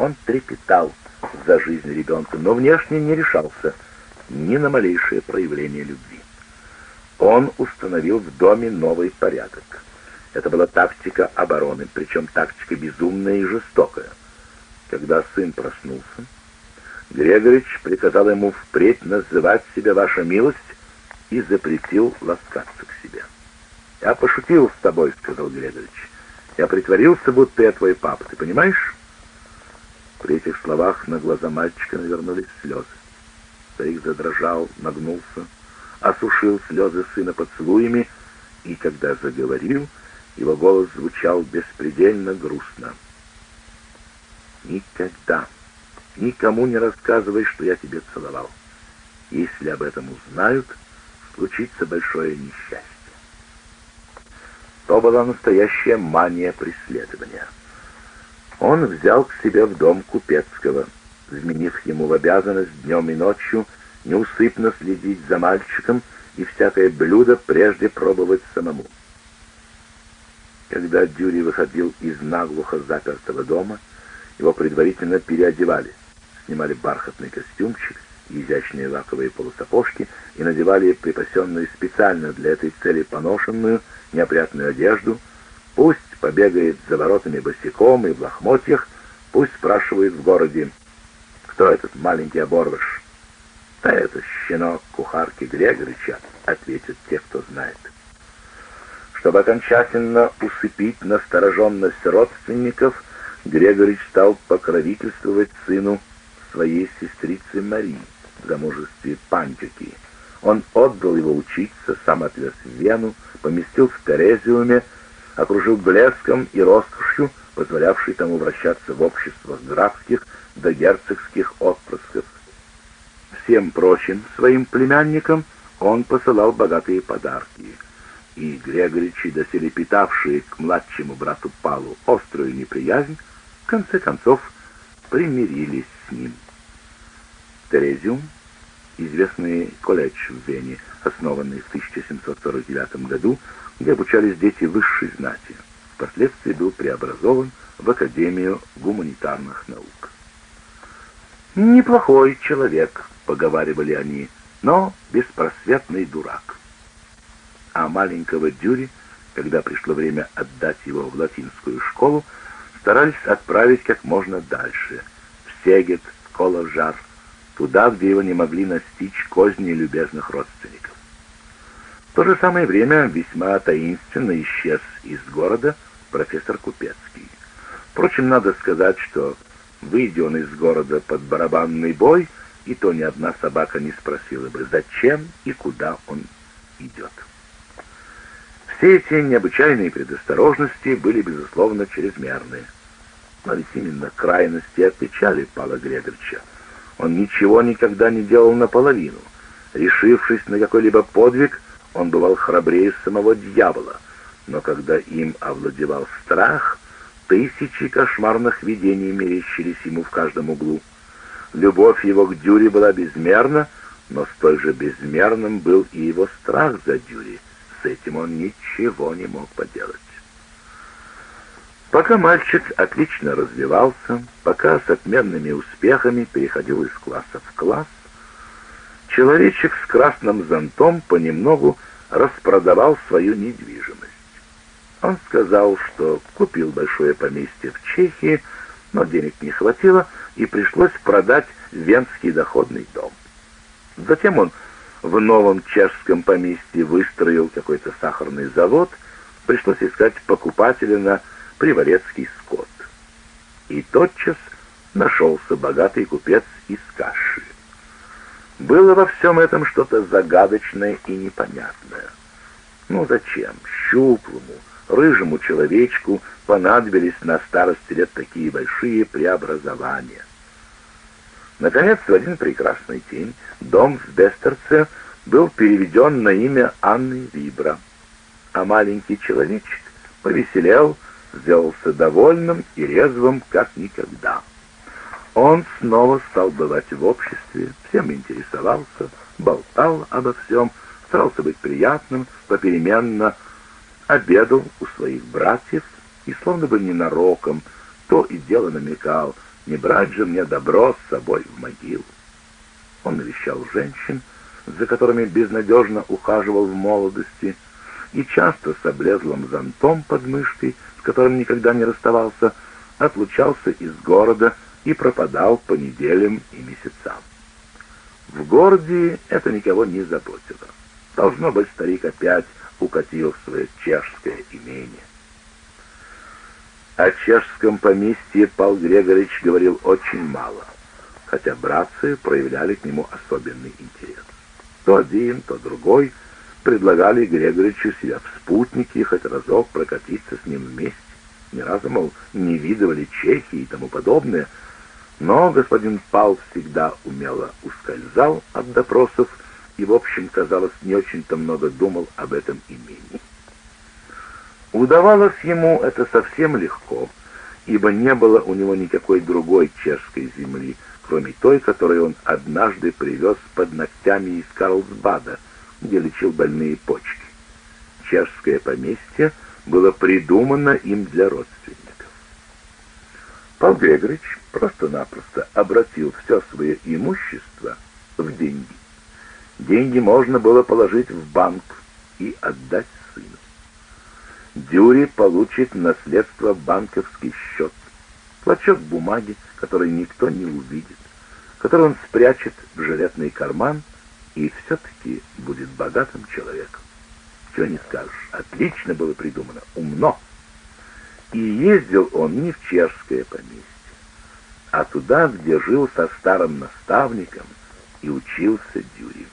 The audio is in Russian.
Он трепетал за жизнь ребенка, но внешне не решался ни на малейшее проявление любви. Он установил в доме новый порядок. Это была тактика обороны, причем тактика безумная и жестокая. Когда сын проснулся, Грегорич приказал ему впредь называть себя «Ваша милость» и запретил ласкаться к себе. «Я пошутил с тобой», — сказал Грегорич. «Я притворился, будто я твой папа, ты понимаешь?» При этих словах на глаза мальчика навернулись слезы. Старик задрожал, нагнулся, осушил слезы сына поцелуями, и когда заговорил, его голос звучал беспредельно грустно. «Никогда, никому не рассказывай, что я тебе целовал. Если об этом узнают, случится большое несчастье». То была настоящая мания преследования. Он взял к себе в дом Купецкого, вменив ему в обязанность днем и ночью неусыпно следить за мальчиком и всякое блюдо прежде пробовать самому. Когда Дюри выходил из наглухо запертого дома, его предварительно переодевали, снимали бархатный костюмчик, изящные лаковые полусапожки и надевали припасенную специально для этой цели поношенную, неопрятную одежду, пусть побегает за воротами босиком и в лохмотьях, пусть спрашивает в городе, кто этот маленький оборвыш. Да это щенок кухарки Грегорича, ответят те, кто знает. Чтобы окончательно усыпить настороженность родственников, Грегорич стал покровительствовать сыну своей сестрицы Марии в замужестве Пантюки. Он отдал его учиться, сам отвез в Вену, поместил в Терезиуме, окружил блеском и роскошью, позволявшей тому вращаться в обществах графских до герцогских отпрысков. Всем прочим своим племянникам он посылал богатые подарки — и Грегоричи, доселе питавшие к младшему брату Палу острую неприязнь, в конце концов примирились с ним. Терезиум, известный колледж в Вене, основанный в 1749 году, где обучались дети высшей знати, впоследствии был преобразован в Академию гуманитарных наук. «Неплохой человек», — поговаривали они, — «но беспросветный дурак» а маленького Дюри, когда пришло время отдать его в латинскую школу, старались отправить как можно дальше, в Сегет, Коложар, туда, где его не могли настичь козни любезных родственников. В то же самое время весьма таинственно исчез из города профессор Купецкий. Впрочем, надо сказать, что, выйдя он из города под барабанный бой, и то ни одна собака не спросила бы, зачем и куда он идет. Все эти необычайные предосторожности были, безусловно, чрезмерны. Но ведь именно крайности отличали Павла Грегорича. Он ничего никогда не делал наполовину. Решившись на какой-либо подвиг, он бывал храбрее самого дьявола. Но когда им овладевал страх, тысячи кошмарных видений мерещились ему в каждом углу. Любовь его к Дюре была безмерна, но столь же безмерным был и его страх за Дюри — с этим он ничего не мог поделать. Пока мальчик отлично развивался, пока с отменными успехами переходил из класса в класс, человечек с красным зонтом понемногу распродавал свою недвижимость. Он сказал, что купил большое поместье в Чехии, но денег не хватило, и пришлось продать Венский доходный дом. Затем он в новом чешском поместье выстроил какой-то сахарный завод, пришлось искать покупателя на приворецкий скот. И тотчас нашелся богатый купец из Каши. Было во всем этом что-то загадочное и непонятное. Ну зачем щуплому, рыжему человечку понадобились на старости лет такие большие преобразования? Наконец, в один прекрасный день дом в Бестерце был переведен на имя Анны Вибра, а маленький человечек повеселел, сделался довольным и резвым, как никогда. Он снова стал бывать в обществе, всем интересовался, болтал обо всем, старался быть приятным, попеременно обедал у своих братьев и словно бы ненароком то и дело намекал — Не брать же мне добро с собой в могилу. Он навещал женщин, за которыми безнадежно ухаживал в молодости, и часто с облезлым зонтом под мышкой, с которым никогда не расставался, отлучался из города и пропадал по неделям и месяцам. В городе это никого не заботило. Должно быть, старик опять укатил в свое чешское имение. О чешском поместье Пал Грегорич говорил очень мало, хотя братцы проявляли к нему особенный интерес. То один, то другой предлагали Грегоричу себя в спутнике хоть разок прокатиться с ним вместе. Ни разу, мол, не видывали Чехии и тому подобное, но господин Пал всегда умело ускользал от допросов и, в общем, казалось, не очень-то много думал об этом имении. Удавалось ему это совсем легко, ибо не было у него никакой другой чешской земли, кроме той, которую он однажды привез под ногтями из Карлсбада, где лечил больные почки. Чешское поместье было придумано им для родственников. Павел Грегорич просто-напросто обратил все свое имущество в деньги. Деньги можно было положить в банк и отдать сыну. Дюри получит наследство банковский счет, клочок бумаги, который никто не увидит, который он спрячет в жилетный карман и все-таки будет богатым человеком. Чего не скажешь, отлично было придумано, умно. И ездил он не в чешское поместье, а туда, где жил со старым наставником и учился Дюри.